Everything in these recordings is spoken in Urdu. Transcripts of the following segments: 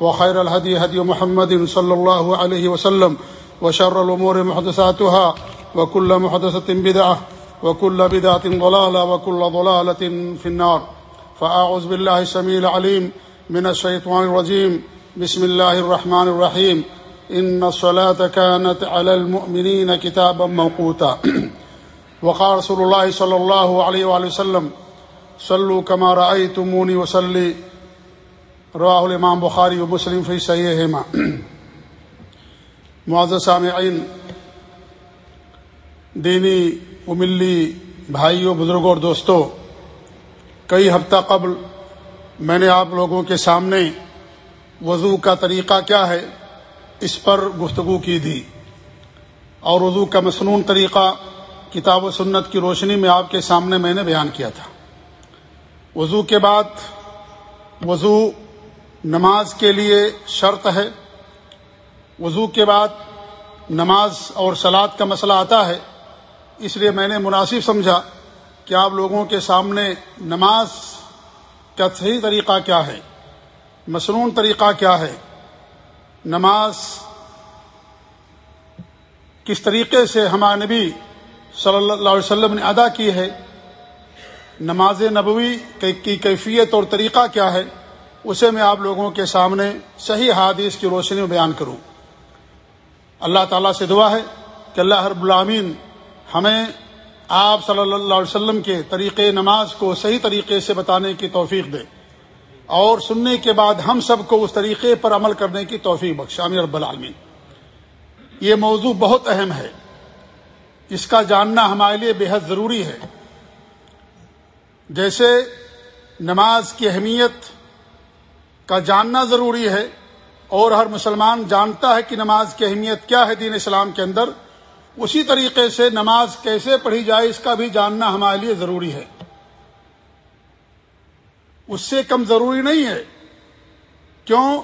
وخير الهدي هدي محمد صلى الله عليه وسلم وشر الأمور محدثاتها وكل محدثة بدعة وكل بدعة ضلالة وكل ضلالة في النار فأعوذ بالله السميع العليم من الشيطان الرجيم بسم الله الرحمن الرحيم إن الصلاة كانت على المؤمنين كتابا موقوتا وقال رسول الله صلى الله عليه وآله وسلم صلوا كما رأيتموني وصلي رواه الامام بخاری و مسلم فی صحیحما معزز سامعین، دینی و ملی بھائیوں، بزرگوں اور دوستوں، کئی ہفتہ قبل میں نے آپ لوگوں کے سامنے وضو کا طریقہ کیا ہے اس پر گفتگو کی تھی۔ اور وضو کا مصنون طریقہ کتاب و سنت کی روشنی میں آپ کے سامنے میں نے بیان کیا تھا۔ وضو کے بعد وضو نماز کے لیے شرط ہے۔ وضو کے بعد نماز اور سلاد کا مسئلہ آتا ہے۔ اس لیے میں نے مناسب سمجھا کہ آپ لوگوں کے سامنے نماز کا صحیح طریقہ کیا ہے، مصنون طریقہ کیا ہے۔ نماز کس طریقے سے ہمارے نبی صلی اللہ علیہ وسلم نے ادا کی ہے، نماز نبوی کی کیفیت اور طریقہ کیا ہے۔ اسے میں آپ لوگوں کے سامنے صحیح حادث کی روشنی میں بیان کروں۔ اللہ تعالیٰ سے دعا ہے کہ اللہ رب العامین ہمیں آپ صلی اللہ علیہ وسلم کے طریقے نماز کو صحیح طریقے سے بتانے کی توفیق دے۔ اور سننے کے بعد ہم سب کو اس طریقے پر عمل کرنے کی توفیق بخشامی رب العالمین۔ یہ موضوع بہت اہم ہے۔ اس کا جاننا ہمارے لیے بے حد ضروری ہے۔ جیسے نماز کی اہمیت کا جاننا ضروری ہے اور ہر مسلمان جانتا ہے کہ نماز کی اہمیت کیا ہے دین اسلام کے اندر۔ اسی طریقے سے نماز کیسے پڑھی جائے اس کا بھی جاننا ہمارے لیے ضروری ہے۔ اس سے کم ضروری نہیں ہے۔ کیوں؟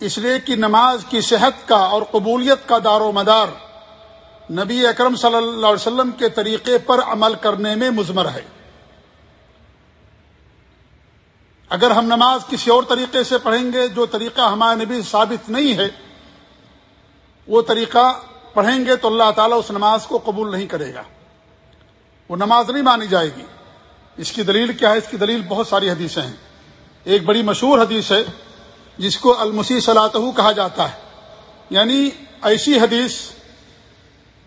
اس لیے کہ نماز کی صحت کا اور قبولیت کا دار و مدار نبی اکرم صلی اللہ علیہ وسلم کے طریقے پر عمل کرنے میں مضمر ہے۔ اگر ہم نماز کسی اور طریقے سے پڑھیں گے جو طریقہ ہمارے نبی ثابت نہیں ہے، وہ طریقہ پڑھیں گے تو اللہ تعالیٰ اس نماز کو قبول نہیں کرے گا۔ وہ نماز نہیں مانی جائے گی۔ اس کی دلیل کیا ہے؟ اس کی دلیل بہت ساری حدیثیں ہیں۔ ایک بڑی مشہور حدیث ہے، جس کو المسی صلاح کہا جاتا ہے۔ یعنی ایسی حدیث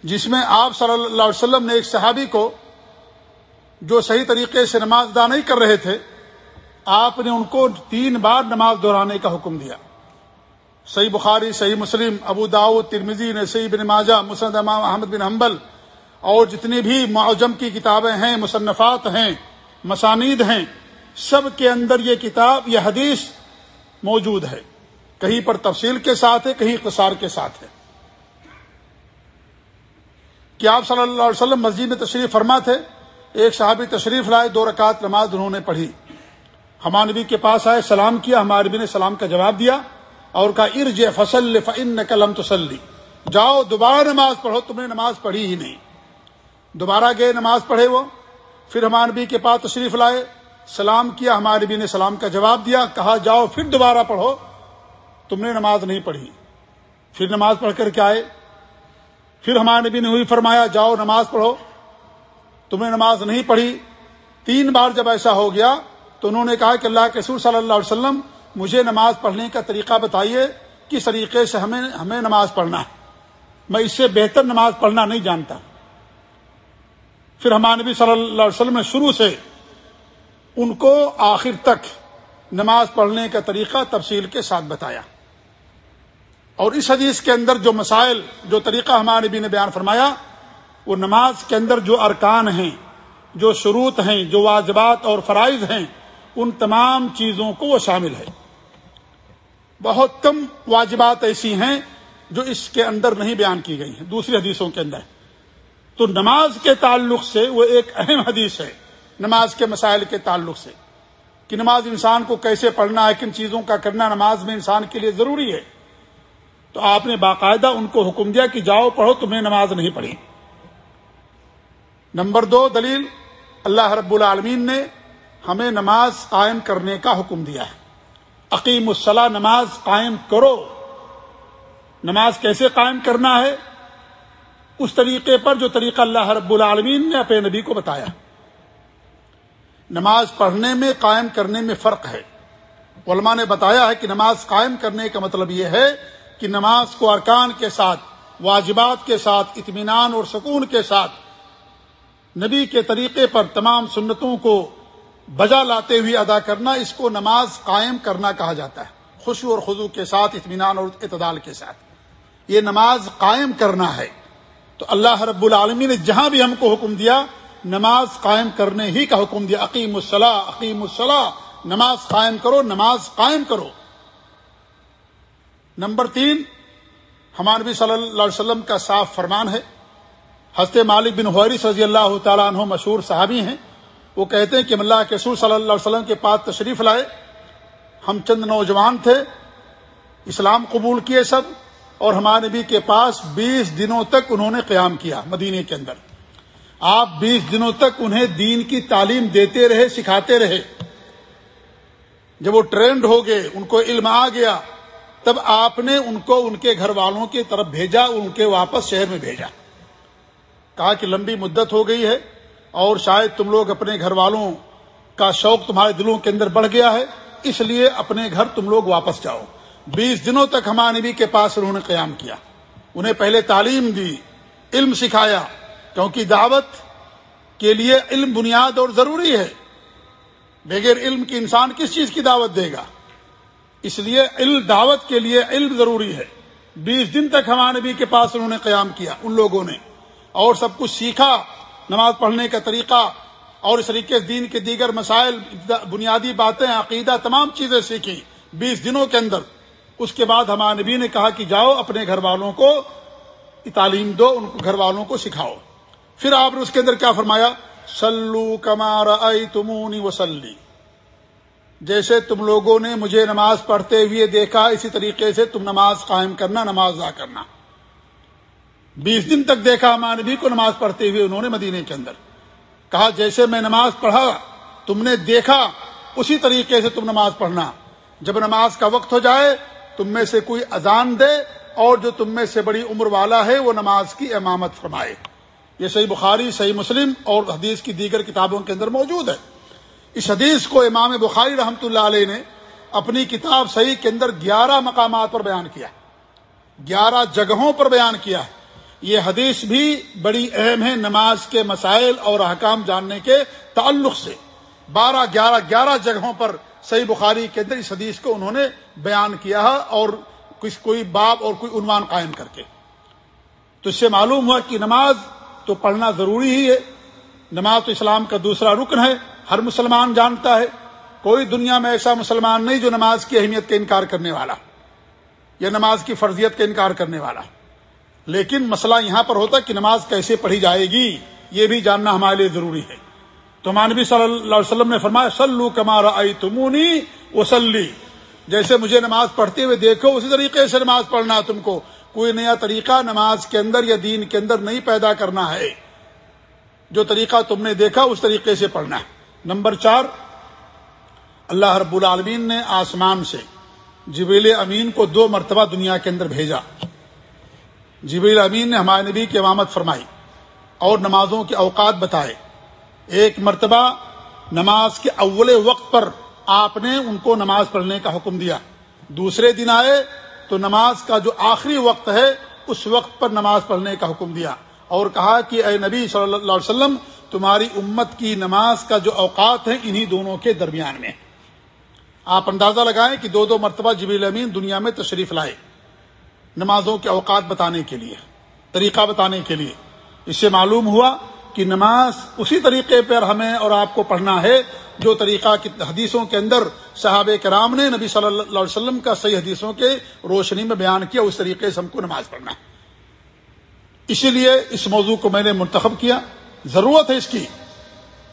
جس میں آپ صلی اللہ علیہ وسلم نے ایک صحابی کو جو صحیح طریقے سے نماز ادا نہیں کر رہے تھے آپ نے ان کو تین بار نماز دہرانے کا حکم دیا۔ صحیح بخاری، صحیح مسلم، ابو داود ترمزی نے صحیح بن ماجہ، مسند امام احمد بن حنبل اور جتنی بھی معجم کی کتابیں ہیں، مصنفات ہیں، مسانید ہیں، سب کے اندر یہ کتاب، یہ حدیث موجود ہے۔ کہیں پر تفصیل کے ساتھ ہے، کہیں اقتصار کے ساتھ ہے۔ کہ آپ صلی اللہ علیہ وسلم مسجد میں تشریف فرما تھے، ایک صحابی تشریف لائے، دو رکعت نماز انہوں نے پڑھی۔ ہمارے نبی کے پاس آئے، سلام کیا، ہمارے نبی نے سلام کا جواب دیا اور کہا ارج فصل فن قلم تسلی جاؤ، دوبارہ نماز پڑھو، تم نے نماز پڑھی ہی نہیں۔ دوبارہ گئے، نماز پڑھے وہ۔ پھر ہمارے نبی کے پاس تشریف لائے، سلام کیا، ہمارے نبی نے سلام کا جواب دیا، کہا، جاؤ، پھر دوبارہ پڑھو۔ تم نے نماز نہیں پڑھی۔ پھر نماز پڑھ کر کے آئے۔ پھر ہمارے نبی نے ہوئی فرمایا، جاؤ، نماز پڑھو۔ تم نے نماز نہیں پڑھی۔ تین بار جب ایسا ہو گیا تو انہوں نے کہا کہ اللہ کے سور صلی اللہ علیہ وسلم مجھے نماز پڑھنے کا طریقہ بتائیے، کس طریقے سے ہمیں ہمیں نماز پڑھنا ہے؟ میں اس سے بہتر نماز پڑھنا نہیں جانتا۔ پھر ہمارے نبی صلی اللہ علیہ وسلم نے شروع سے ان کو آخر تک نماز پڑھنے کا طریقہ تفصیل کے ساتھ بتایا۔ اور اس حدیث کے اندر جو مسائل، جو طریقہ ہمارے نبی نے بیان فرمایا، وہ نماز کے اندر جو ارکان ہیں، جو شروط ہیں، جو واجبات اور فرائض ہیں ان تمام چیزوں کو وہ شامل ہے۔ بہت کم واجبات ایسی ہیں جو اس کے اندر نہیں بیان کی گئی ہیں، دوسری حدیثوں کے اندر۔ تو نماز کے تعلق سے وہ ایک اہم حدیث ہے، نماز کے مسائل کے تعلق سے۔ کہ نماز انسان کو کیسے پڑھنا ہے، کن چیزوں کا کرنا نماز میں انسان کے لیے ضروری ہے۔ تو آپ نے باقاعدہ ان کو حکم دیا کہ جاؤ پڑھو، تمہیں نماز نہیں پڑھی۔ نمبر دو، دلیل۔ اللہ رب العالمین نے ہمیں نماز قائم کرنے کا حکم دیا ہے۔ عقیم الصلاح نماز قائم کرو۔ نماز کیسے قائم کرنا ہے؟ اس طریقے پر جو طریقہ اللہ رب العالمین نے اپنے نبی کو بتایا۔ نماز پڑھنے میں، قائم کرنے میں فرق ہے۔ علماء نے بتایا ہے کہ نماز قائم کرنے کا مطلب یہ ہے کہ نماز کو ارکان کے ساتھ، واجبات کے ساتھ، اطمینان اور سکون کے ساتھ نبی کے طریقے پر تمام سنتوں کو بجا لاتے ہوئے ادا کرنا، اس کو نماز قائم کرنا کہا جاتا ہے۔ خوشو اور خضو کے ساتھ، اطمینان اور اعتدال کے ساتھ۔ یہ نماز قائم کرنا ہے۔ تو اللہ رب العالمین نے جہاں بھی ہم کو حکم دیا، نماز قائم کرنے ہی کا حکم دیا۔ عقیم الصلاح عقیم الصلاح نماز قائم کرو، نماز قائم کرو۔ نمبر تین، ہمارے نبی صلی اللہ علیہ وسلم کا صاف فرمان ہے۔ حضرت مالک بن حویرس رضی اللہ تعالیٰ عنہ مشہور صحابی ہیں۔ وہ کہتے ہیں کہ اللہ کے سور صلی اللہ علیہ وسلم کے پاس تشریف لائے۔ ہم چند نوجوان تھے۔ اسلام قبول کیے سب اور ہمارے نبی کے پاس بیس دنوں تک انہوں نے قیام کیا مدینے کے اندر۔ آپ بیس دنوں تک انہیں دین کی تعلیم دیتے رہے، سکھاتے رہے۔ جب وہ ٹرینڈ ہو گئے، ان کو علم آ گیا، تب آپ نے ان کو ان کے گھر والوں کی طرف بھیجا، ان کے واپس شہر میں بھیجا۔ کہا کہ لمبی مدت ہو گئی ہے اور شاید تم لوگ اپنے گھر والوں کا شوق تمہارے دلوں کے اندر بڑھ گیا ہے، اس لیے اپنے گھر تم لوگ واپس جاؤ۔ بیس دنوں تک ہمارے نبی کے پاس انہوں نے قیام کیا۔ انہیں پہلے تعلیم دی، علم سکھایا، کیونکہ دعوت کے لیے علم بنیاد اور ضروری ہے۔ بغیر علم کی انسان کس چیز کی دعوت دے گا؟ اس لیے علم، دعوت کے لیے علم ضروری ہے۔ بیس دن تک ہمارے نبی کے پاس انہوں نے قیام کیا، ان لوگوں نے۔ اور سب کچھ سیکھا نماز پڑھنے کا طریقہ اور اس طریقے سے دین کے دیگر مسائل، بنیادی باتیں، عقیدہ، تمام چیزیں سیکھی بیس دنوں کے اندر۔ اس کے بعد ہمارے نبی نے کہا کہ جاؤ اپنے گھر والوں کو تعلیم دو، ان کو گھر والوں کو سکھاؤ۔ پھر آپ نے اس کے اندر کیا فرمایا؟ سلو کمار تمونی وسلی جیسے تم لوگوں نے مجھے نماز پڑھتے ہوئے دیکھا، اسی طریقے سے تم نماز قائم کرنا، نماز ادا کرنا۔ بیس دن تک دیکھا ہمارے نبی کو نماز پڑھتے ہوئے انہوں نے مدینے کے اندر۔ کہا، جیسے میں نماز پڑھا، تم نے دیکھا، اسی طریقے سے تم نماز پڑھنا۔ جب نماز کا وقت ہو جائے، تم میں سے کوئی اذان دے اور جو تم میں سے بڑی عمر والا ہے، وہ نماز کی امامت فرمائے۔ یہ صحیح بخاری، صحیح مسلم اور حدیث کی دیگر کتابوں کے اندر موجود ہے۔ اس حدیث کو امام بخاری رحمتہ اللہ علیہ نے اپنی کتاب صحیح کے اندر گیارہ مقامات پر بیان کیا۔ گیارہ جگہوں پر بیان کیا۔ ہے یہ حدیث بھی بڑی اہم ہے نماز کے مسائل اور احکام جاننے کے تعلق سے۔ بارہ، گیارہ گیارہ جگہوں پر صحیح بخاری کے اندر اس حدیث کو انہوں نے بیان کیا ہے اور کچھ کوئی باب اور کوئی عنوان قائم کر کے۔ تو اس سے معلوم ہوا کہ نماز تو پڑھنا ضروری ہی ہے۔ نماز تو اسلام کا دوسرا رکن ہے، ہر مسلمان جانتا ہے۔ کوئی دنیا میں ایسا مسلمان نہیں جو نماز کی اہمیت کا انکار کرنے والا، یا نماز کی فرضیت کا انکار کرنے والا۔ لیکن مسئلہ یہاں پر ہوتا کہ نماز کیسے پڑھی جائے گی، یہ بھی جاننا ہمارے لیے ضروری ہے۔ تو مانوی صلی اللہ علیہ وسلم نے فرمایا سلو کمارا آئی تمونی وسلی جیسے مجھے نماز پڑھتے ہوئے دیکھو، اسی طریقے سے نماز پڑھنا تم کو۔ کوئی نیا طریقہ نماز کے اندر یا دین کے اندر نہیں پیدا کرنا ہے۔ جو طریقہ تم نے دیکھا، اس طریقے سے پڑھنا ہے۔ نمبر چار، اللہ رب العالمین نے آسمان سے جبیل امین کو دو مرتبہ دنیا کے اندر بھیجا۔ جبیل امین نے ہمارے نبی کی امامت فرمائی اور نمازوں کے اوقات بتائے۔ ایک مرتبہ نماز کے اول وقت پر آپ نے ان کو نماز پڑھنے کا حکم دیا۔ دوسرے دن آئے تو نماز کا جو آخری وقت ہے، اس وقت پر نماز پڑھنے کا حکم دیا اور کہا کہ اے نبی صلی اللہ علیہ وسلم، تمہاری امت کی نماز کا جو اوقات ہیں، انہی دونوں کے درمیان میں۔ آپ اندازہ لگائیں کہ دو دو مرتبہ جبیل امین دنیا میں تشریف لائے۔ نمازوں کے اوقات بتانے کے لیے، طریقہ بتانے کے لیے۔ اس سے معلوم ہوا کہ نماز اسی طریقے پر ہمیں اور آپ کو پڑھنا ہے جو طریقہ حدیثوں کے اندر صحاب کرام نے نبی صلی اللہ علیہ وسلم کا صحیح حدیثوں کے روشنی میں بیان کیا، اس طریقے سے ہم کو نماز پڑھنا ہے۔ اسی لیے اس موضوع کو میں نے منتخب کیا۔ ضرورت ہے اس کی۔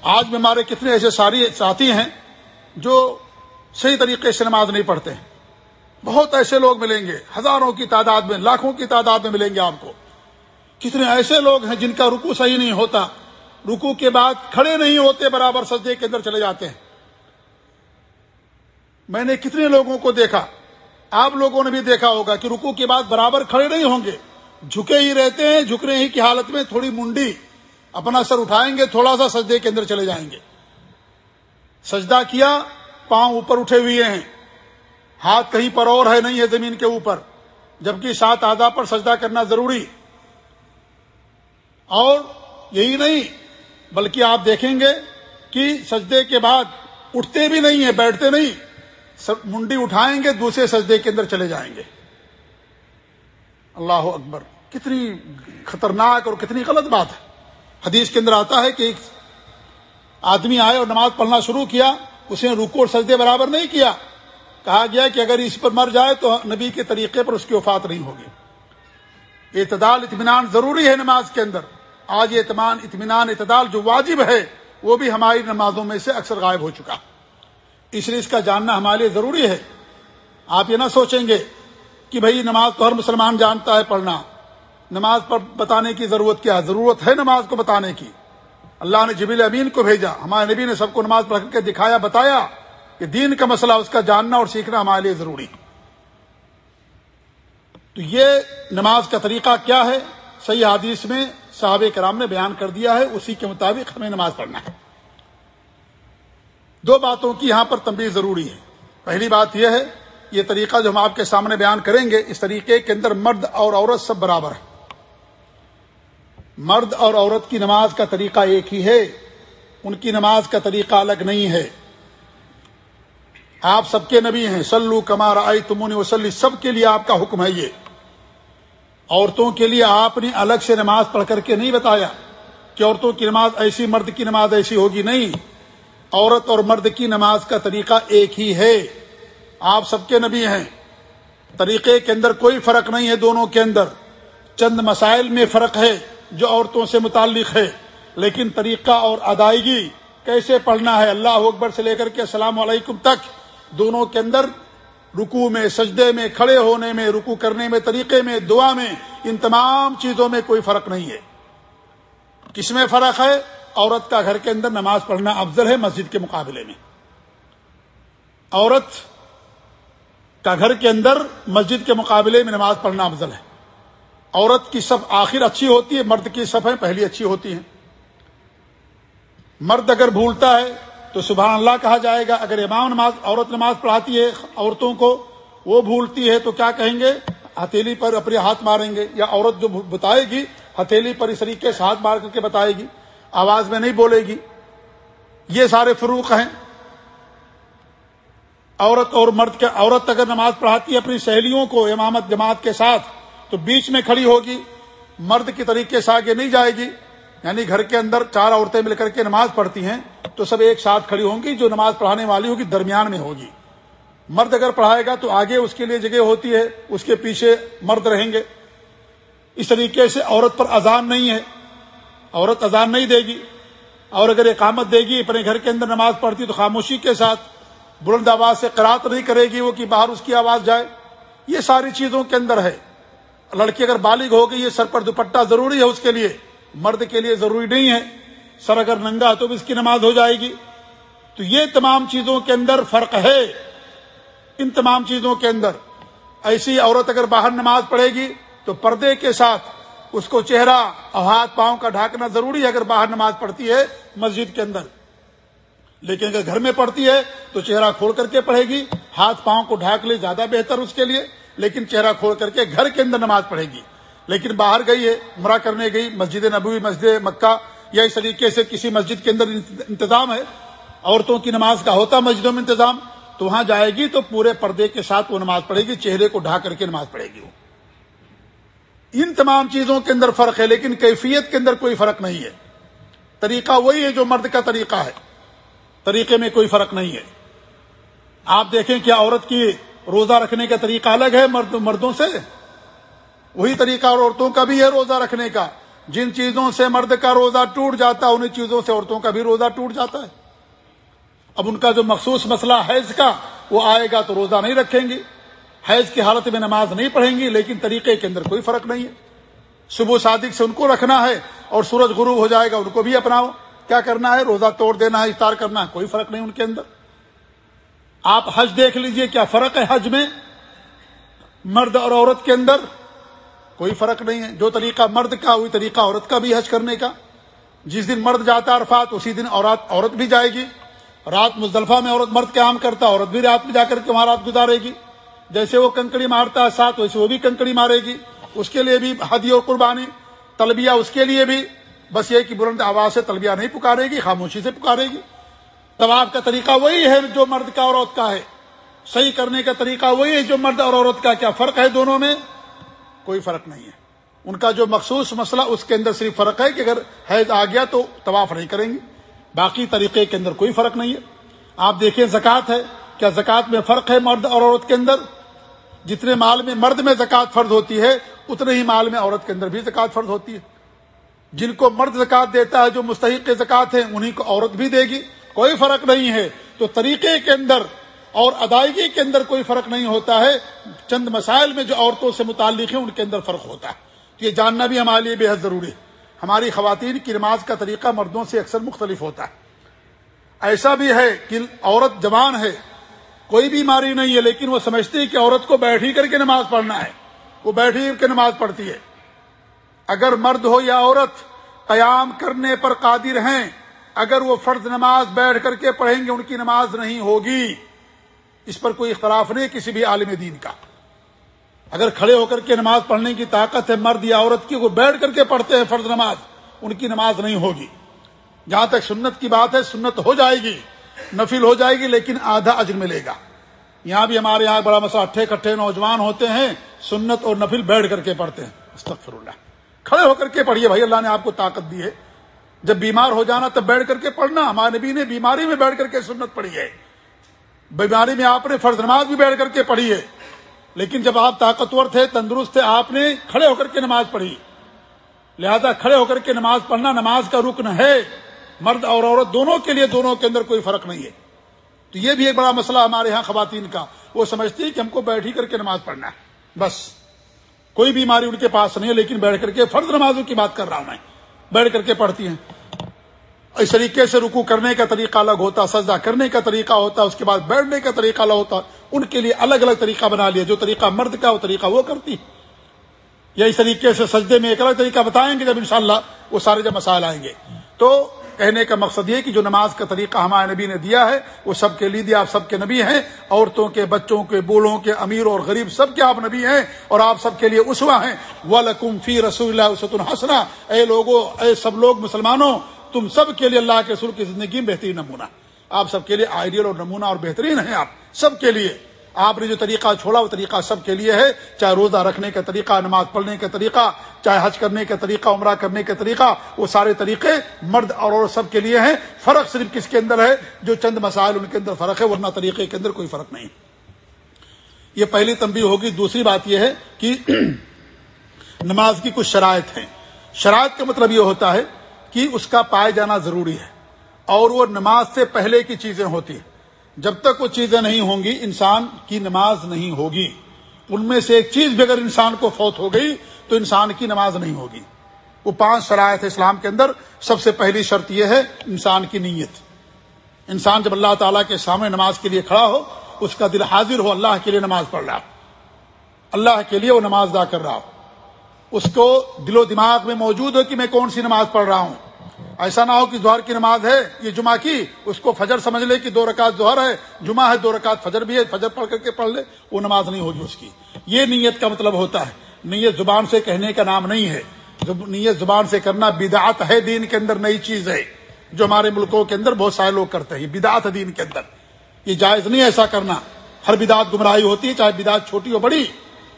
آج میں ہمارے کتنے ایسے ساری ساتھی ہیں جو صحیح طریقے سے نماز نہیں پڑھتے۔ ہیں بہت ایسے لوگ ملیں گے، ہزاروں کی تعداد میں، لاکھوں کی تعداد میں ملیں گے آپ کو۔ کتنے ایسے لوگ ہیں جن کا رکو صحیح نہیں ہوتا۔ رکو کے بعد کھڑے نہیں ہوتے، برابر سجدے کے اندر چلے جاتے ہیں۔ میں نے کتنے لوگوں کو دیکھا، آپ لوگوں نے بھی دیکھا ہوگا کہ رکو کے بعد برابر کھڑے نہیں ہوں گے۔ جھکے ہی رہتے ہیں، جھکنے ہی کی حالت میں تھوڑی منڈی، اپنا سر اٹھائیں گے، تھوڑا سا سجدے کے اندر چلے جائیں گے۔ سجدہ کیا، پاؤں اوپر اٹھے ہوئے ہیں۔ ہاتھ کہیں پر اور ہے نہیں ہے زمین کے اوپر، جبکہ سات آدھا پر سجدہ کرنا ضروری۔ اور یہی نہیں، بلکہ آپ دیکھیں گے کہ سجدے کے بعد اٹھتے بھی نہیں ہیں، بیٹھتے نہیں۔ منڈی اٹھائیں گے، دوسرے سجدے کے اندر چلے جائیں گے۔ اللہ اکبر، کتنی خطرناک اور کتنی غلط بات ہے۔ حدیث کے اندر آتا ہے کہ ایک آدمی آئے اور نماز پڑھنا شروع کیا، اس نے رکو اور سجدے برابر نہیں کیا۔ کہا گیا کہ اگر اس پر مر جائے تو نبی کے طریقے پر اس کی وفات نہیں ہوگی۔ اعتدال، اطمینان ضروری ہے نماز کے اندر۔ آج اعتمان اطمینان، اعتدال جو واجب ہے، وہ بھی ہماری نمازوں میں سے اکثر غائب ہو چکا۔ اس لیے اس کا جاننا ہمارے لیے ضروری ہے۔ آپ یہ نہ سوچیں گے کہ بھائی نماز تو ہر مسلمان جانتا ہے پڑھنا۔ نماز پر بتانے کی ضرورت کیا؟ ضرورت ہے نماز کو بتانے کی۔ اللہ نے جبیل امین کو بھیجا۔ ہمارے نبی نے سب کو نماز پڑھ کے دکھایا، بتایا۔ کہ دین کا مسئلہ اس کا جاننا اور سیکھنا ہمارے لیے ضروری تو یہ نماز کا طریقہ کیا ہے؟ صحیح حدیث میں صحابہ کرام نے بیان کر دیا ہے، اسی کے مطابق ہمیں نماز پڑھنا ہے۔ دو باتوں کی یہاں پر تنبیہ ضروری ہے۔ پہلی بات یہ ہے، یہ طریقہ جو ہم آپ کے سامنے بیان کریں گے، اس طریقے کے اندر مرد اور عورت سب برابر ہے مرد اور عورت کی نماز کا طریقہ ایک ہی ہے، ان کی نماز کا طریقہ الگ نہیں ہے۔ آپ سب کے نبی ہیں سلو کمار آئی تمونی وسلی، سب کے لیے آپ کا حکم ہے یہ۔ عورتوں کے لیے آپ نے الگ سے نماز پڑھ کر کے نہیں بتایا کہ عورتوں کی نماز ایسی مرد کی نماز ایسی ہوگی، نہیں۔ عورت اور مرد کی نماز کا طریقہ ایک ہی ہے۔ آپ سب کے نبی ہیں۔ طریقے کے اندر کوئی فرق نہیں ہے دونوں کے اندر۔ چند مسائل میں فرق ہے جو عورتوں سے متعلق ہے، لیکن طریقہ اور ادائیگی کیسے پڑھنا ہے، اللہ اکبر سے لے کر کے السلام علیکم تک دونوں کے اندر رکو میں، سجدے میں، کھڑے ہونے میں رکو کرنے میں، طریقے میں، دعا میں، ان تمام چیزوں میں کوئی فرق نہیں ہے۔ کس میں فرق ہے؟ عورت کا گھر کے اندر نماز پڑھنا افضل ہے مسجد کے مقابلے میں۔ عورت کا گھر کے اندر مسجد کے مقابلے میں نماز پڑھنا افضل ہے۔ عورت کی صف آخر اچھی ہوتی ہے، مرد کی صفیں پہلی اچھی ہوتی ہیں۔ مرد اگر بھولتا ہے تو سبحان اللہ کہا جائے گا، اگر امام نماز، عورت نماز پڑھاتی ہے، عورتوں کو وہ بھولتی ہے تو کیا کہیں گے؟ ہتھیلی پر اپنے ہاتھ ماریں گے، یا عورت جو بتائے گی، ہتھیلی پر اس طریقے سے ہاتھ مار کر کے بتائے گی، آواز میں نہیں بولے گی۔ یہ سارے فروق ہیں۔ عورت اور مرد کے، عورت اگر نماز پڑھاتی ہے اپنی سہیلیوں کو، امامت جماعت کے ساتھ، تو بیچ میں کھڑی ہوگی، مرد کی طریقے سے آگے نہیں جائے گی۔ یعنی گھر کے اندر چار عورتیں مل کر کے نماز پڑھتی ہیں، تو سب ایک ساتھ کھڑی ہوں گی، جو نماز پڑھانے والی ہوگی درمیان میں ہوگی۔ مرد اگر پڑھائے گا تو آگے اس کے لیے جگہ ہوتی ہے، اس کے پیچھے مرد رہیں گے۔ اس طریقے سے عورت پر اذان نہیں ہے۔ عورت اذان نہیں دے گی۔ اور اگر اقامت دے گی، اپنے گھر کے اندر نماز پڑھتی تو خاموشی کے ساتھ بلند آواز سے قرات نہیں کرے گی وہ کہ باہر اس کی آواز جائے۔ یہ ساری چیزوں کے اندر ہے۔ لڑکی اگر بالغ ہو گئی، یہ سر پر دوپٹہ ضروری ہے اس کے لیے۔ مرد کے لیے ضروری نہیں ہے۔ سر اگر ننگا تو بھی اس کی نماز ہو جائے گی۔ تو یہ تمام چیزوں کے اندر فرق ہے۔ ان تمام چیزوں کے اندر ایسی عورت اگر باہر نماز پڑھے گی تو پردے کے ساتھ اس کو چہرہ اور ہاتھ پاؤں کا ڈھانکنا ضروری ہے اگر باہر نماز پڑھتی ہے مسجد کے اندر۔ لیکن اگر گھر میں پڑھتی ہے تو چہرہ کھول کر کے پڑھے گی، ہاتھ پاؤں کو ڈھانک لے زیادہ بہتر اس کے لیے، لیکن چہرہ کھول کر کے گھر کے اندر نماز پڑھے گی۔ لیکن باہر گئی ہے، عمرہ کرنے گئی، مسجد نبوی، مسجد مکہ یا اس طریقے سے کسی مسجد کے اندر انتظام ہے، عورتوں کی نماز کا ہوتا مسجدوں میں انتظام، تو وہاں جائے گی تو پورے پردے کے ساتھ وہ نماز پڑھے گی، چہرے کو ڈھا کر کے نماز پڑھے گی وہ۔ ان تمام چیزوں کے اندر فرق ہے، لیکن کیفیت کے اندر کوئی فرق نہیں ہے۔ طریقہ وہی ہے جو مرد کا طریقہ ہے۔ طریقے میں کوئی فرق نہیں ہے۔ آپ دیکھیں کیا عورت کی روزہ رکھنے کا طریقہ الگ ہے، مرد مردوں سے؟ وہی طریقہ اور عورتوں کا بھی ہے روزہ رکھنے کا۔ جن چیزوں سے مرد کا روزہ ٹوٹ جاتا ہے، انہیں چیزوں سے عورتوں کا بھی روزہ ٹوٹ جاتا ہے۔ اب ان کا جو مخصوص مسئلہ حیض کا، وہ آئے گا تو روزہ نہیں رکھیں گی حیض کی حالت میں نماز نہیں پڑھیں گی لیکن طریقے کے اندر کوئی فرق نہیں ہے۔ صبح صادق سے ان کو رکھنا ہے اور سورج غروب ہو جائے گا، ان کو بھی اپناؤ۔ کیا کرنا ہے؟ روزہ توڑ دینا ہے، افطار کرنا ہے، کوئی فرق نہیں ان کے اندر۔ آپ حج دیکھ لیجیے کیا فرق ہے حج میں۔ مرد اور عورت کے اندر کوئی فرق نہیں ہے۔ جو طریقہ مرد کا، وہی طریقہ عورت کا بھی حج کرنے کا۔ جس دن مرد جاتا عرفات، اسی دن عورت عورت بھی جائے گی۔ رات مزدلفہ میں عورت مرد قیام کرتا عورت بھی رات میں جا کر کے وہاں رات گزارے گی۔ جیسے وہ کنکڑی مارتا ہے ساتھ، ویسے وہ بھی کنکڑی مارے گی۔ اس کے لیے بھی حدی اور قربانی، تلبیہ اس کے لیے بھی۔ بس یہ کہ بلند آواز سے تلبیہ نہیں پکارے گی، خاموشی سے پکارے گی۔ طواف کا طریقہ وہی ہے جو مرد کا اور عورت کا ہے۔ صحیح کرنے کا طریقہ وہی ہے جو مرد اور عورت کا۔ کیا فرق ہے دونوں میں؟ کوئی فرق نہیں ہے۔ ان کا جو مخصوص مسئلہ اس کے اندر صرف فرق ہے کہ اگر حید آ گیا تو طواف نہیں کریں گے۔ باقی طریقے کے اندر کوئی فرق نہیں ہے۔ آپ دیکھیں زکوٰۃ ہے۔ کیا زکوٰۃ میں فرق ہے مرد اور عورت کے اندر؟ جتنے مال میں مرد میں زکوٰۃ فرض ہوتی ہے، اتنے ہی مال میں عورت کے اندر بھی زکوٰۃ فرض ہوتی ہے۔ جن کو مرد زکوٰۃ دیتا ہے، جو مستحق زکوٰۃ ہے انہیں کو عورت بھی دے گی۔ کوئی فرق نہیں ہے۔ تو طریقے کے اندر اور ادائیگی کے اندر کوئی فرق نہیں ہوتا ہے۔ چند مسائل میں جو عورتوں سے متعلق ہیں، ان کے اندر فرق ہوتا ہے۔ تو یہ جاننا بھی ہمارے لیے بے حد ضروری ہے۔ ہماری خواتین کی نماز کا طریقہ مردوں سے اکثر مختلف ہوتا ہے۔ ایسا بھی ہے کہ عورت جوان ہے، کوئی بیماری نہیں ہے، لیکن وہ سمجھتی ہے کہ عورت کو بیٹھی کر کے نماز پڑھنا ہے۔ وہ بیٹھی کر کے نماز پڑھتی ہے۔ اگر مرد ہو یا عورت، قیام کرنے پر قادر ہیں۔ اگر وہ فرض نماز بیٹھ کر کے پڑھیں گے، ان کی نماز نہیں ہوگی۔ اس پر کوئی اختلاف نہیں کسی بھی عالم دین کا۔ اگر کھڑے ہو کر کے نماز پڑھنے کی طاقت ہے، مرد یا عورت کی، وہ بیٹھ کر کے پڑھتے ہیں فرض نماز، ان کی نماز نہیں ہوگی۔ جہاں تک سنت کی بات ہے، سنت ہو جائے گی، نفل ہو جائے گی، لیکن آدھا اجر ملے گا۔ یہاں بھی ہمارے یہاں بڑا مسئلہ، اٹھے کٹھے نوجوان ہوتے ہیں، سنت اور نفل بیٹھ کر کے پڑھتے ہیں۔ استغفر اللہ۔ کھڑے ہو کر کے پڑھیے بھائی، اللہ نے آپ کو طاقت دی ہے۔ جب بیمار ہو جانا، تب بیٹھ کر کے پڑھنا۔ ہمارے نبی نے بیماری میں بیٹھ کر کے سنت پڑھی ہے۔ بیماری میں آپ نے فرض نماز بھی بیٹھ کر کے پڑھی ہے۔ لیکن جب آپ طاقتور تھے، تندرست تھے، آپ نے کھڑے ہو کر کے نماز پڑھی۔ لہذا کھڑے ہو کر کے نماز پڑھنا نماز کا رکن ہے۔ مرد اور عورت دونوں کے لیے، دونوں کے اندر کوئی فرق نہیں ہے۔ تو یہ بھی ایک بڑا مسئلہ ہمارے ہاں خواتین کا۔ وہ سمجھتی ہے کہ ہم کو بیٹھ ہی کر کے نماز پڑھنا ہے۔ بس۔ کوئی بیماری ان کے پاس نہیں ہے، لیکن بیٹھ کر کے فرض نمازوں کی بات کر رہا ہوں میں۔ بیٹھ کر کے پڑھتی ہیں۔ اس طریقے سے رکو کرنے کا طریقہ الگ ہوتا، سجدہ کرنے کا طریقہ ہوتا، اس کے بعد بیٹھنے کا طریقہ الگ ہوتا، ان کے لیے الگ الگ طریقہ بنا لیا۔ جو طریقہ مرد کا، وہ طریقہ وہ کرتی۔ یا اس طریقے سے سجدے میں ایک الگ طریقہ بتائیں گے جب انشاءاللہ وہ سارے جب مسائل آئیں گے۔ تو کہنے کا مقصد یہ کہ جو نماز کا طریقہ ہمارے نبی نے دیا ہے، وہ سب کے لیے دیا۔ آپ سب کے نبی ہیں، عورتوں کے، بچوں کے، بوڑھوں کے، امیر اور غریب، سب کے آپ نبی ہیں اور آپ سب کے لیے اسوا ہیں۔ ولکم فی رسول اللہ وسط الحسنہ اے لوگوں اے سب لوگ مسلمانوں تم سب کے لیے اللہ کے رسول کی زندگی میں بہترین نمونہ۔ آپ سب کے لیے آئیڈیل اور نمونہ اور بہترین ہیں آپ۔ سب کے لیے۔ آپ نے جو طریقہ چھوڑا، وہ طریقہ سب کے لیے ہے۔ چاہے روزہ رکھنے کا طریقہ، نماز پڑھنے کا طریقہ، چاہے حج کرنے کا طریقہ، عمرہ کرنے کا طریقہ، وہ سارے طریقے مرد اور عورت سب کے لیے ہیں۔ فرق صرف کس کے اندر ہے؟ جو چند مسائل ان کے اندر فرق ہے، ورنہ طریقے کے اندر کوئی فرق نہیں۔ یہ پہلی تنبیہ ہوگی۔ دوسری بات یہ ہے کہ نماز کی کچھ شرائط ہیں۔ شرائط کا مطلب یہ ہوتا ہے کہ اس کا پائے جانا ضروری ہے اور وہ نماز سے پہلے کی چیزیں ہوتی ہیں۔ جب تک وہ چیزیں نہیں ہوں گی، انسان کی نماز نہیں ہوگی۔ ان میں سے ایک چیز بھی اگر انسان کو فوت ہو گئی، تو انسان کی نماز نہیں ہوگی۔ وہ پانچ شرائط اسلام کے اندر سب سے پہلی شرط یہ ہے، انسان کی نیت۔ انسان جب اللہ تعالیٰ کے سامنے نماز کے لیے کھڑا ہو، اس کا دل حاضر ہو، اللہ کے لیے نماز پڑھ رہا اللہ کے لیے وہ نماز ادا کر رہا ہو۔ اس کو دل و دماغ میں موجود ہو کہ میں کون سی نماز پڑھ رہا ہوں۔ ایسا نہ ہو کہ ظہر کی نماز ہے، یہ جمعہ کی، اس کو فجر سمجھ لے کہ دو رکعت ظہر ہے، جمعہ ہے، دو رکعت فجر بھی ہے، فجر پڑھ کر کے پڑھ لے، وہ نماز نہیں ہوگی اس کی۔ یہ نیت کا مطلب ہوتا ہے۔ نیت زبان سے کہنے کا نام نہیں ہے۔ نیت زبان سے کرنا بدعت ہے دین کے اندر، نئی چیز ہے، جو ہمارے ملکوں کے اندر بہت سارے لوگ کرتے ہیں۔ بدعت ہے دین کے اندر۔ یہ جائز نہیں ایسا کرنا۔ ہر بدعت گمراہی ہوتی ہے، چاہے بدعت چھوٹی ہو، بڑی۔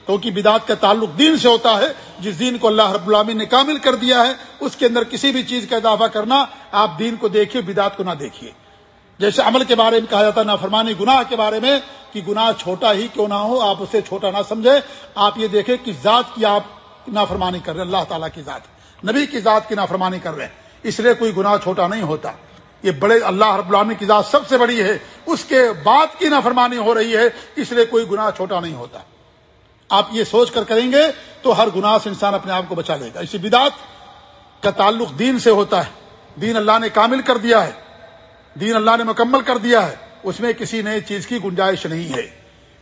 کیونکہ بدعت کا تعلق دین سے ہوتا ہے، جس دین کو اللہ رب العالمین نے کامل کر دیا ہے، اس کے اندر کسی بھی چیز کا اضافہ کرنا، آپ دین کو دیکھیے، بدعت کو نہ دیکھیے۔ جیسے عمل کے بارے میں کہا جاتا ہے، نافرمانی، گناہ کے بارے میں، کہ گناہ چھوٹا ہی کیوں نہ ہو، آپ اسے چھوٹا نہ سمجھے آپ یہ دیکھیں کہ ذات کی آپ نافرمانی کر رہے ہیں، اللہ تعالیٰ کی ذات، نبی کی ذات کی نافرمانی کر رہے ہیں۔ اس لیے کوئی گناہ چھوٹا نہیں ہوتا۔ یہ بڑے اللہ رب العالمین کی ذات سب سے بڑی ہے۔ اس کے بعد کی نافرمانی ہو رہی ہے، اس لیے کوئی گناہ چھوٹا نہیں ہوتا۔ آپ یہ سوچ کر کریں گے تو ہر گناہ سے انسان اپنے آپ کو بچا لے گا۔ اسی بدات کا تعلق دین سے ہوتا ہے۔ دین اللہ نے کامل کر دیا ہے۔ دین اللہ نے مکمل کر دیا ہے۔ اس میں کسی نئی چیز کی گنجائش نہیں ہے۔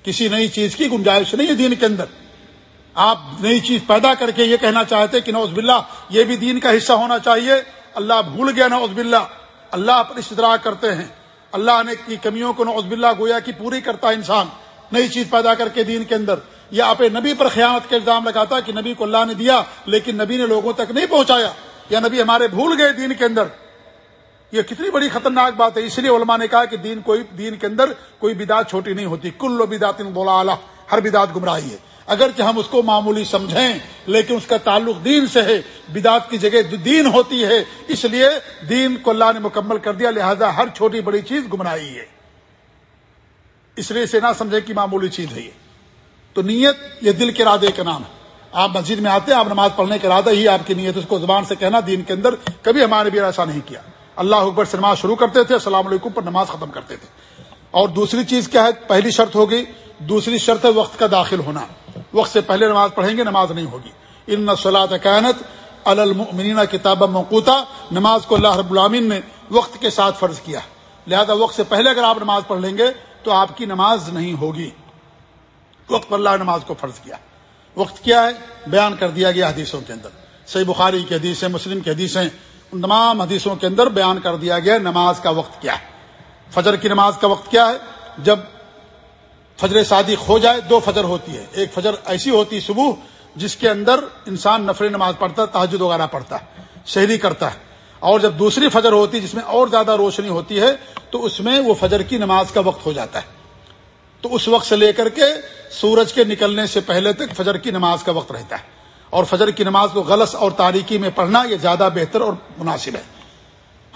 کسی نئی چیز کی گنجائش نہیں ہے دین کے اندر۔ آپ نئی چیز پیدا کر کے یہ کہنا چاہتے کہ نوز باللہ، یہ بھی دین کا حصہ ہونا چاہیے۔ اللہ بھول گیا نوز باللہ۔ اللہ پر اشتراک کرتے ہیں۔ اللہ نے کی کمیوں کو نوز باللہ گویا کی پوری کرتا ہے انسان۔ نئی چیز پیدا کر کے دین کے اندر۔ یا آپ نبی پر خیانت کا الزام لگاتا کہ نبی کو اللہ نے دیا لیکن نبی نے لوگوں تک نہیں پہنچایا یا نبی ہمارے بھول گئے دین کے اندر؟ یہ کتنی بڑی خطرناک بات ہے۔ اس لیے علماء نے کہا کہ دین کوئی دین کے اندر کوئی بدعت چھوٹی نہیں ہوتی۔ کل بدعت بولا اعلیٰ ہر بدعت گمراہی ہے۔ اگر کہ ہم اس کو معمولی سمجھیں، لیکن اس کا تعلق دین سے ہے۔ بدعت کی جگہ دین ہوتی ہے۔ اس لیے دین کو اللہ نے مکمل کر دیا۔ لہذا ہر چھوٹی بڑی چیز گمراہی ہے۔ اس لیے اسے نہ سمجھے کہ معمولی چیز ہے یہ۔ تو نیت یہ دل کے ارادے کا نام ہے۔ آپ مسجد میں آتے ہیں، آپ نماز پڑھنے کے ارادہ ہی آپ کی نیت اس کو زبان سے کہنا دین کے اندر کبھی ہمارے بھی ایسا نہیں کیا۔ اللہ اکبر سے نماز شروع کرتے تھے، السلام علیکم پر نماز ختم کرتے تھے۔ اور دوسری چیز کیا ہے؟ پہلی شرط ہوگی دوسری شرط ہے وقت کا داخل ہونا۔ وقت سے پہلے نماز پڑھیں گے، نماز نہیں ہوگی۔ ان نسلات کائنت المنین کتاب موقوتا۔ نماز کو اللہ رب العامن نے وقت کے ساتھ فرض کیا۔ لہذا وقت سے پہلے اگر آپ نماز پڑھ لیں گے تو آپ کی نماز نہیں ہوگی۔ وقت پر اللہ نماز کو فرض کیا۔ وقت کیا ہے؟ بیان کر دیا گیا حدیثوں کے اندر۔ صحیح بخاری کی حدیث مسلم کی حدیثیں، ان تمام حدیثوں کے اندر بیان کر دیا گیا نماز کا وقت کیا ہے۔ فجر کی نماز کا وقت کیا ہے؟ جب فجر صادق ہو جائے، دو فجر ہوتی ہے۔ ایک فجر ایسی ہوتی ہے صبح، جس کے اندر انسان نفر نماز پڑھتا ہے تحجد وغیرہ پڑھتا ہے شہری کرتا ہے۔ اور جب دوسری فجر ہوتی ہے، جس میں اور زیادہ روشنی ہوتی ہے، تو اس میں وہ فجر کی نماز کا وقت ہو جاتا ہے۔ تو اس وقت سے لے کر کے سورج کے نکلنے سے پہلے تک فجر کی نماز کا وقت رہتا ہے۔ اور فجر کی نماز کو غلط اور تاریکی میں پڑھنا یہ زیادہ بہتر اور مناسب ہے۔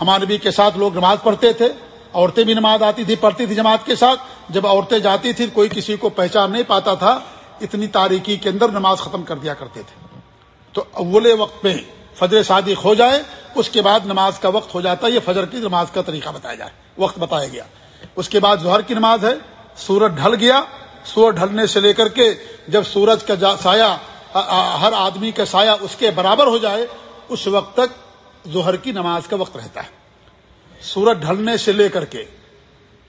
ہمارے نبی کے ساتھ لوگ نماز پڑھتے تھے، عورتیں بھی نماز آتی تھی، پڑھتی تھی جماعت کے ساتھ۔ جب عورتیں جاتی تھی کوئی کسی کو پہچان نہیں پاتا تھا۔ اتنی تاریکی کے اندر نماز ختم کر دیا کرتے تھے۔ تو اول وقت میں فجر صادق ہو جائے، اس کے بعد نماز کا وقت ہو جاتا ہے۔ یہ فجر کی نماز کا طریقہ بتایا جائے، وقت بتایا گیا۔ اس کے بعد ظہر کی نماز ہے۔ سورج ڈھل گیا۔ سورج ڈھلنے سے لے کر کے جب سورج کا سایہ ہر آدمی کا سایہ اس کے برابر ہو جائے، اس وقت تک ظہر کی نماز کا وقت رہتا ہے۔ سورج ڈھلنے سے لے کر کے،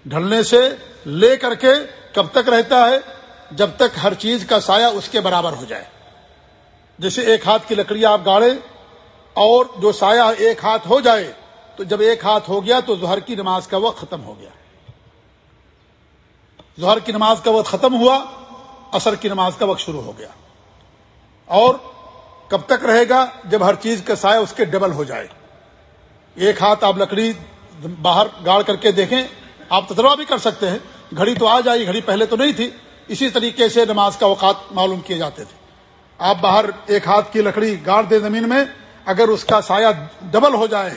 ڈھلنے سے لے کر کے کب تک رہتا ہے؟ جب تک ہر چیز کا سایہ اس کے برابر ہو جائے۔ جیسے ایک ہاتھ کی لکڑی آپ گاڑے اور جو سایہ ایک ہاتھ ہو جائے، تو جب ایک ہاتھ ہو گیا تو ظہر کی نماز کا وقت ختم ہو گیا۔ ظہر کی نماز کا وقت ختم ہوا اثر کی نماز کا وقت شروع ہو گیا۔ اور کب تک رہے گا؟ جب ہر چیز کا سایہ اس کے ڈبل ہو جائے۔ ایک ہاتھ آپ لکڑی باہر گاڑ کر کے دیکھیں، آپ تجربہ بھی کر سکتے ہیں۔ گھڑی تو آ جائے، گھڑی پہلے تو نہیں تھی۔ اسی طریقے سے نماز کا اوقات معلوم کیے جاتے تھے۔ آپ باہر ایک ہاتھ کی لکڑی گاڑ دیں زمین میں، اگر اس کا سایہ ڈبل ہو جائے،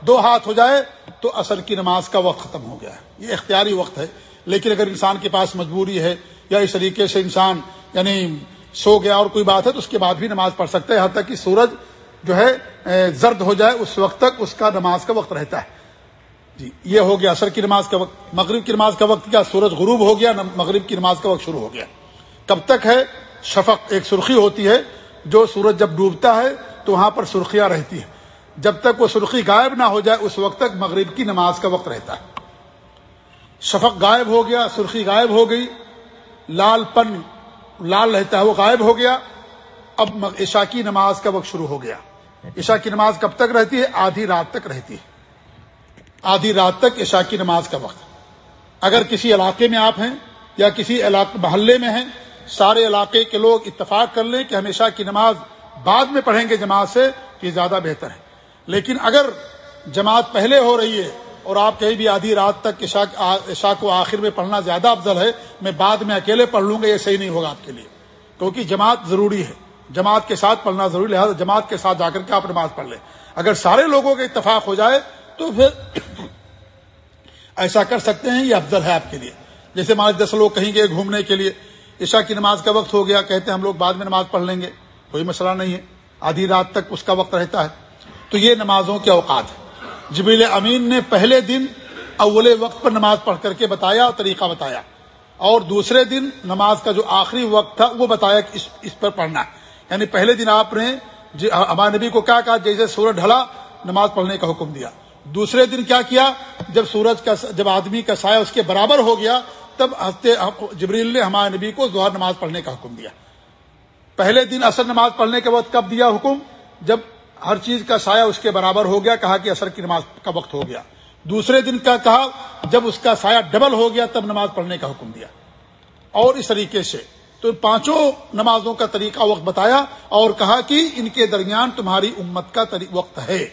دو ہاتھ ہو جائے، تو اصل کی نماز کا وقت ختم ہو گیا۔ ہے یہ اختیاری وقت ہے۔ لیکن اگر انسان کے پاس مجبوری ہے یا اس طریقے سے انسان یعنی سو گیا اور کوئی بات ہے تو اس کے بعد بھی نماز پڑھ سکتے ہیں یہاں تک کہ سورج جو ہے زرد ہو جائے، اس وقت تک اس کا نماز کا وقت رہتا ہے۔ جی یہ ہو گیا اثر کی نماز کا وقت، مغرب کی نماز کا وقت کیا؟ سورج غروب ہو گیا، مغرب کی نماز کا وقت شروع ہو گیا۔ کب تک ہے؟ شفق، ایک سرخی ہوتی ہے، جو سورج جب ڈوبتا ہے تو وہاں پر سرخیاں رہتی ہیں۔ جب تک وہ سرخی غائب نہ ہو جائے، اس وقت تک مغرب کی نماز کا وقت رہتا ہے۔ شفق غائب ہو گیا، سرخی غائب ہو گئی، لال پن لال رہتا ہے، وہ غائب ہو گیا۔ اب عشاء کی نماز کا وقت شروع ہو گیا۔ عشاء کی نماز کب تک رہتی ہے؟ آدھی رات تک رہتی ہے۔ آدھی رات تک عشاء کی نماز کا وقت۔ اگر کسی علاقے میں آپ ہیں یا کسی علاقے محلے میں ہیں، سارے علاقے کے لوگ اتفاق کر لیں کہ ہمیشہ کی نماز بعد میں پڑھیں گے جماعت سے، یہ زیادہ بہتر ہے۔ لیکن اگر جماعت پہلے ہو رہی ہے اور آپ کہیں بھی آدھی رات تک عشاء کو آخر میں پڑھنا زیادہ افضل ہے، میں بعد میں اکیلے پڑھ لوں گا، یہ صحیح نہیں ہوگا آپ کے لیے۔ کیونکہ جماعت ضروری ہے۔ جماعت کے ساتھ پڑھنا ضروری ہے جماعت کے ساتھ جا کر کے آپ نماز پڑھ لیں۔ اگر سارے لوگوں کا اتفاق ہو جائے تو پھر ایسا کر سکتے ہیں، یہ افضل ہے آپ کے لیے۔ جیسے مان دس لوگ کہیں گے گھومنے کے لیے، عشاء کی نماز کا وقت ہو گیا، کہتے ہیں ہم لوگ بعد میں نماز پڑھ لیں گے، کوئی مسئلہ نہیں ہے۔ آدھی رات تک اس کا وقت رہتا ہے۔ تو یہ نمازوں کے اوقات ہے جبیل امین نے پہلے دن اول وقت پر نماز پڑھ کر کے بتایا اور طریقہ بتایا۔ اور دوسرے دن نماز کا جو آخری وقت تھا، وہ بتایا کہ اس پر پڑھنا یعنی پہلے دن آپ نے جی، ہمارے نبی کو کیا کہا، جیسے سورج ڈھلا، نماز پڑھنے کا حکم دیا۔ دوسرے دن کیا کیا؟ جب سورج کا جب آدمی کا سایہ اس کے برابر ہو گیا، تب ہفتے جبریل نے ہمارے نبی کو ظہر نماز پڑھنے کا حکم دیا۔ پہلے دن اثر نماز پڑھنے کے وقت کب دیا حکم؟ جب ہر چیز کا سایہ اس کے برابر ہو گیا، کہا کہ اثر کی نماز کا وقت ہو گیا۔ دوسرے دن کا کہا، جب اس کا سایہ ڈبل ہو گیا، تب نماز پڑھنے کا حکم دیا۔ اور اس طریقے سے تو پانچوں نمازوں کا طریقہ وقت بتایا اور کہا کہ ان کے درمیان تمہاری امت کا وقت ہے۔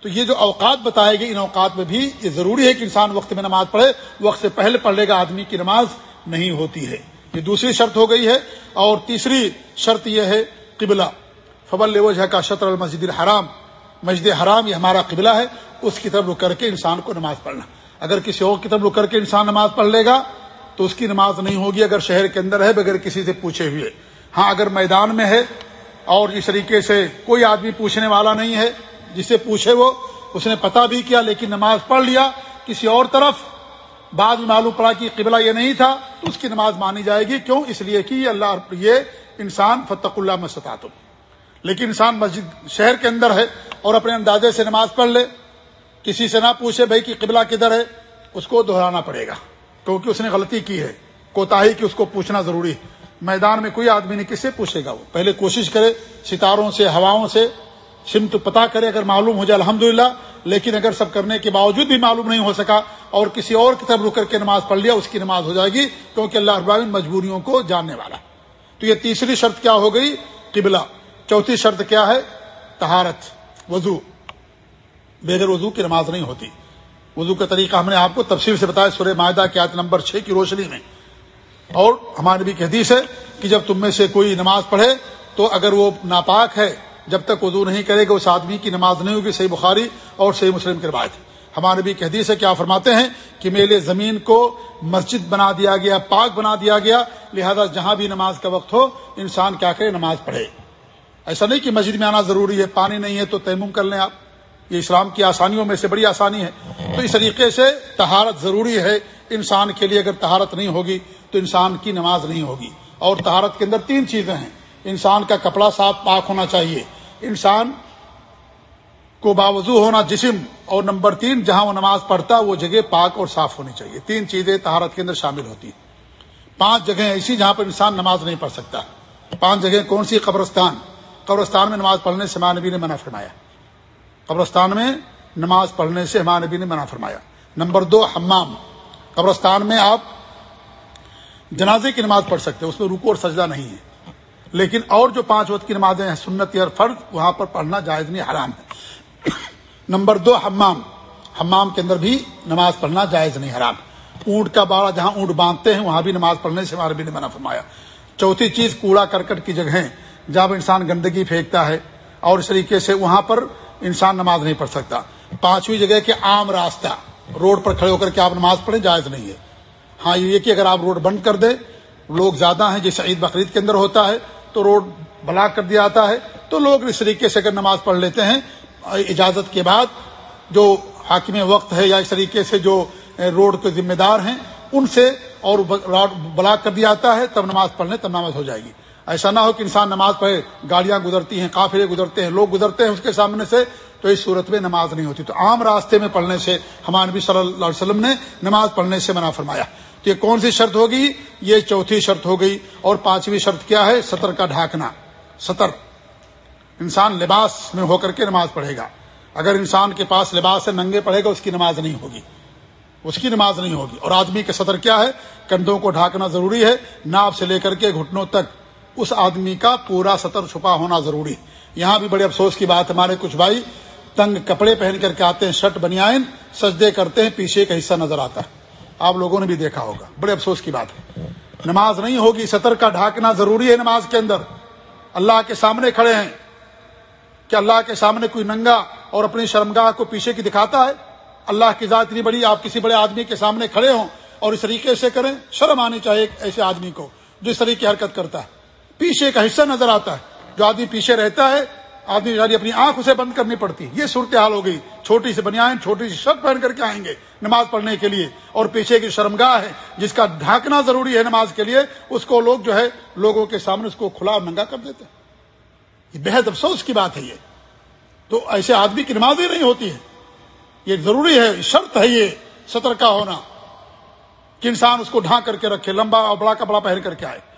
تو یہ جو اوقات بتائے گئے، ان اوقات میں بھی یہ ضروری ہے کہ انسان وقت میں نماز پڑھے۔ وقت سے پہلے پڑھ لے گا آدمی کی نماز نہیں ہوتی ہے۔ یہ دوسری شرط ہو گئی ہے اور تیسری شرط یہ ہے قبلہ۔ فبل وجہ کا شطر المسجد الحرام، مسجد حرام یہ ہمارا قبلہ ہے، اس کی طرف رک کر کے انسان کو نماز پڑھنا۔ اگر کسی اور کی طرف رک کر کے انسان نماز پڑھ لے گا، تو اس کی نماز نہیں ہوگی اگر شہر کے اندر ہے، بغیر کسی سے پوچھے ہوئے۔ ہاں اگر میدان میں ہے اور اس طریقے سے کوئی آدمی پوچھنے والا نہیں ہے، جسے پوچھے وہ، اس نے پتا بھی کیا لیکن نماز پڑھ لیا، کسی اور طرف بعد میں معلوم پڑا کہ قبلہ یہ نہیں تھا، تو اس کی نماز مانی جائے گی۔ کیوں؟ اس لیے کہ اللہ یہ انسان فتق اللہ میں ستا لیکن انسان مسجد شہر کے اندر ہے اور اپنے اندازے سے نماز پڑھ لے، کسی سے نہ پوچھے بھائی کہ قبلہ کدھر ہے، اس کو دہرانا پڑے گا، کیونکہ اس نے غلطی کی ہے، کوتاہی کی اس کو پوچھنا ضروری ہے۔ میدان میں کوئی آدمی نہیں، کس سے پوچھے گا وہ؟ پہلے کوشش کرے ستاروں سے، ہواؤں سے، سمت پتا کرے اگر معلوم ہو جائے الحمد لیکن اگر سب کرنے کے باوجود بھی معلوم نہیں ہو سکا اور کسی اور کی طرف رک کر کے نماز پڑھ لیا، اس کی نماز ہو جائے گی، کیونکہ اللہ ابراہین مجبوریوں کو جاننے والا تو یہ تیسری شرط کیا ہو گئی؟ قبلہ۔ چوتھی شرط کیا ہے؟ تہارت وضو۔ بغیر وضو کی نماز نہیں ہوتی۔ وضو کا طریقہ ہم نے آپ کو تفصیل سے بتایا سورہ معاہدہ کی آیت نمبر چھ کی روشنی میں۔ اور ہمارے بھی حدیث ہے کہ جب تم میں سے کوئی نماز پڑھے تو اگر وہ ناپاک ہے، جب تک وضو نہیں کرے گا، اس آدمی کی نماز نہیں ہوگی۔ صحیح بخاری اور صحیح مسلم کی روایت ہمارے بھی حدیث ہے کیا فرماتے ہیں کہ میلے زمین کو مسجد بنا دیا گیا، پاک بنا دیا گیا۔ لہذا جہاں بھی نماز کا وقت ہو، انسان کیا کرے؟ نماز پڑھے۔ ایسا نہیں کہ مسجد میں آنا ضروری ہے، پانی نہیں ہے تو تیمم کر لیں آپ۔ یہ اسلام کی آسانیوں میں سے بڑی آسانی ہے۔ تو اس طریقے سے تہارت ضروری ہے۔ انسان کے لیے اگر تہارت نہیں ہوگی تو انسان کی نماز نہیں ہوگی۔ اور تہارت کے اندر تین چیزیں ہیں۔ انسان کا کپڑا صاف پاک ہونا چاہیے۔ انسان کو باوضو ہونا جسم۔ اور نمبر تین، جہاں وہ نماز پڑھتا وہ جگہ پاک اور صاف ہونی چاہیے۔ تین چیزیں تہارت کے اندر شامل ہوتی ہیں۔ پانچ جگہیں ایسی جہاں پر انسان نماز نہیں پڑھ سکتا۔ پانچ جگہ کون سی قبرستان؟ قبرستان میں نماز پڑھنے سے ماں نبی نے منع فرمایا۔ قبرستان میں نماز پڑھنے سے ہمارے نبی نے منع فرمایا۔ نمبر دو، حمام۔ قبرستان میں آپ جنازے کی نماز پڑھ سکتے اس میں رکو اور سجدہ نہیں ہے۔ لیکن اور جو پانچ وقت کی نمازیں ہیں، سنت اور فرد وہاں پر پڑھنا جائز نہیں، حرام ہے۔ نمبر دو، حمام۔ حمام کے اندر بھی نماز پڑھنا جائز نہیں، حرام۔ اونٹ کا باڑا جہاں اونٹ باندھتے ہیں، وہاں بھی نماز پڑھنے سے ہمارے بھی نے منع فرمایا۔ چوتھی چیز، کوڑا کرکٹ کی جگہیں۔ جہاں انسان گندگی پھینکتا ہے اور اس طریقے سے وہاں پر انسان نماز نہیں پڑھ سکتا۔ پانچویں جگہ کہ عام راستہ، روڈ پر کھڑے ہو کر کے آپ نماز پڑھیں جائز نہیں ہے۔ ہاں یہ کہ اگر آپ روڈ بند کر دیں، لوگ زیادہ ہیں، جیسے عید بقرعید کے اندر ہوتا ہے، تو روڈ بلاک کر دیا جاتا ہے۔ تو لوگ اس طریقے سے اگر نماز پڑھ لیتے ہیں، اجازت کے بعد جو حاکم وقت ہے یا اس طریقے سے جو روڈ کے ذمہ دار ہیں، ان سے اور بلاک کر دیا جاتا ہے، تب نماز پڑھنے، تب نماز ہو جائے گی۔ ایسا نہ ہو کہ انسان نماز پڑھے، گاڑیاں گزرتی ہیں، قافلے گزرتے ہیں، لوگ گزرتے ہیں اس کے سامنے سے، تو اس صورت میں نماز نہیں ہوتی۔ تو عام راستے میں پڑھنے سے ہمارے نبی صلی اللہ علیہ وسلم نے نماز پڑھنے سے منع فرمایا۔ تو یہ کون سی شرط ہوگی؟ یہ چوتھی شرط ہو گئی۔ اور پانچویں شرط کیا ہے؟ سطر کا ڈھانکنا۔ سطر۔ انسان لباس میں ہو کر کے نماز پڑھے گا۔ اگر انسان کے پاس لباس سے ننگے پڑھے گا، اس کی نماز نہیں ہوگی۔ اس کی نماز نہیں ہوگی۔ اور آدمی کے صدر کیا ہے؟ کندھوں کو ڈھانکنا ضروری ہے، ناپ سے لے کر کے گھٹنوں تک۔ اس آدمی کا پورا سطر چھپا ہونا ضروری یہاں بھی بڑے افسوس کی بات، ہمارے کچھ بھائی تنگ کپڑے پہن کر کے آتے ہیں، شرٹ بنیائن سجدے کرتے ہیں، پیچھے کا حصہ نظر آتا ہے۔ آپ لوگوں نے بھی دیکھا ہوگا۔ بڑے افسوس کی بات ہے۔ نماز نہیں ہوگی، سطر کا ڈھانکنا ضروری ہے نماز کے اندر۔ اللہ کے سامنے کھڑے ہیں۔ کہ اللہ کے سامنے کوئی ننگا اور اپنی شرمگاہ کو پیچھے کی دکھاتا ہے؟ اللہ کی ذات اتنی بڑی، آپ کسی بڑے آدمی کے سامنے کھڑے ہوں اور اس طریقے سے کریں، شرم آنی چاہیے ایسے آدمی کو جو اس طریقے کی حرکت کرتا ہے۔ پیچھے کا حصہ نظر آتا ہے۔ جو آدمی پیچھے رہتا ہے، آدمی یعنی اپنی آنکھ اسے بند کرنی پڑتی۔ یہ صورتحال ہو گئی۔ چھوٹی سی بنیاد چھوٹی سی شرٹ پہن کر کے آئیں گے نماز پڑھنے کے لیے۔ اور پیچھے کی شرمگاہ ہے، جس کا ڈھانکنا ضروری ہے نماز کے لیے، اس کو لوگ جو ہے، لوگوں کے سامنے اس کو کھلا ننگا کر دیتے یہ بےحد افسوس کی بات ہے یہ۔ تو ایسے آدمی کی نماز ہی نہیں ہوتی ہے یہ ضروری ہے، شرط ہے یہ سطر کا ہونا۔ کہ انسان اس کو ڈھانک کر کے رکھے، لمبا اور بڑا کپڑا پہن کر کے آئے۔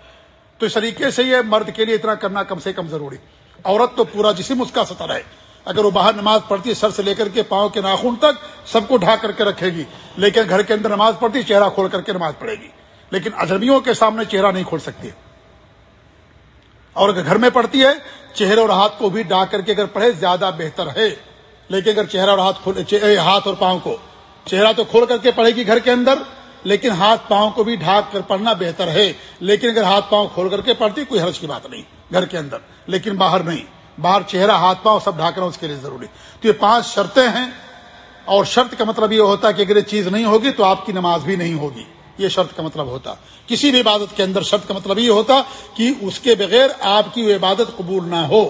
تو اس طریقے سے یہ مرد کے لیے اتنا کرنا کم سے کم ضروری عورت تو پورا جسم اس کا سطر ہے اگر وہ باہر نماز پڑھتی ہے سر سے لے کر کے پاؤں کے ناخن تک سب کو ڈھا کر کے رکھے گی، لیکن گھر کے اندر نماز پڑھتی چہرہ کھول کر کے نماز پڑھے گی۔ لیکن اجنبیوں کے سامنے چہرہ نہیں کھول سکتی۔ اور اگر گھر میں پڑھتی ہے، چہرے اور ہاتھ کو بھی ڈا کر کے اگر پڑھے، زیادہ بہتر ہے۔ لیکن اگر چہرہ اور ہاتھ کھول ہاتھ اور پاؤں کو، چہرہ تو کھول کر کے پڑھے گی گھر کے اندر لیکن ہاتھ پاؤں کو بھی ڈھانک کر پڑھنا بہتر ہے۔ لیکن اگر ہاتھ پاؤں کھول کر کے پڑھتی، کوئی حرج کی بات نہیں، گھر کے اندر۔ لیکن باہر نہیں۔ باہر چہرہ، ہاتھ پاؤں سب ڈھانکنا اس کے لیے ضروری۔ تو یہ پانچ شرطیں ہیں۔ اور شرط کا مطلب یہ ہوتا ہے کہ اگر یہ چیز نہیں ہوگی تو آپ کی نماز بھی نہیں ہوگی۔ یہ شرط کا مطلب ہوتا۔ کسی بھی عبادت کے اندر شرط کا مطلب یہ ہوتا کہ اس کے بغیر آپ کی وہ عبادت قبول نہ ہو۔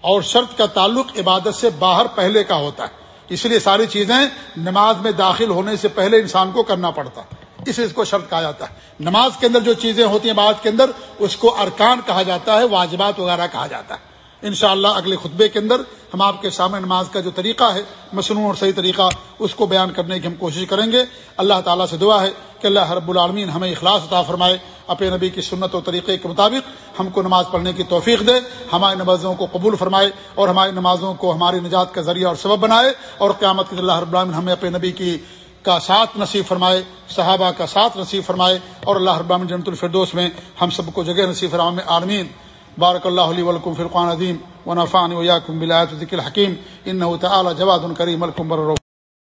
اور شرط کا تعلق عبادت سے باہر پہلے کا ہوتا ہے۔ اس لیے ساری چیزیں نماز میں داخل ہونے سے پہلے انسان کو کرنا پڑتا اس اس کو شرط کہا جاتا ہے۔ نماز کے اندر جو چیزیں ہوتی ہیں بعد کے اندر، اس کو ارکان کہا جاتا ہے، واجبات وغیرہ کہا جاتا ہے۔ انشاءاللہ اگلے خطبے کے اندر ہم آپ کے سامنے نماز کا جو طریقہ ہے، مصنوع اور صحیح طریقہ، اس کو بیان کرنے کی ہم کوشش کریں گے۔ اللہ تعالیٰ سے دعا ہے کہ اللہ رب العالمین ہمیں اخلاص عطا فرمائے، اپنے نبی کی سنت و طریقے کے مطابق ہم کو نماز پڑھنے کی توفیق دے، ہماری نمازوں کو قبول فرمائے اور ہماری نمازوں کو ہماری نجات کا ذریعہ اور سبب بنائے اور قیامت کے اللہ رب العالمین ہمیں اپنے نبی کی کا ساتھ نصیب فرمائے، صحابہ کا ساتھ نصیب فرمائے اور اللہ رب العالمین جنت الفردوس میں ہم سب کو جگہ نصیب فرمائے آرمین بارک اللہ علیہ ولکم فرقان عظیم و وإياكم بالآيات الذكر الحكيم إنه تعالى جواد كريم الكم